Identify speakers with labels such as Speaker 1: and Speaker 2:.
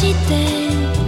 Speaker 1: して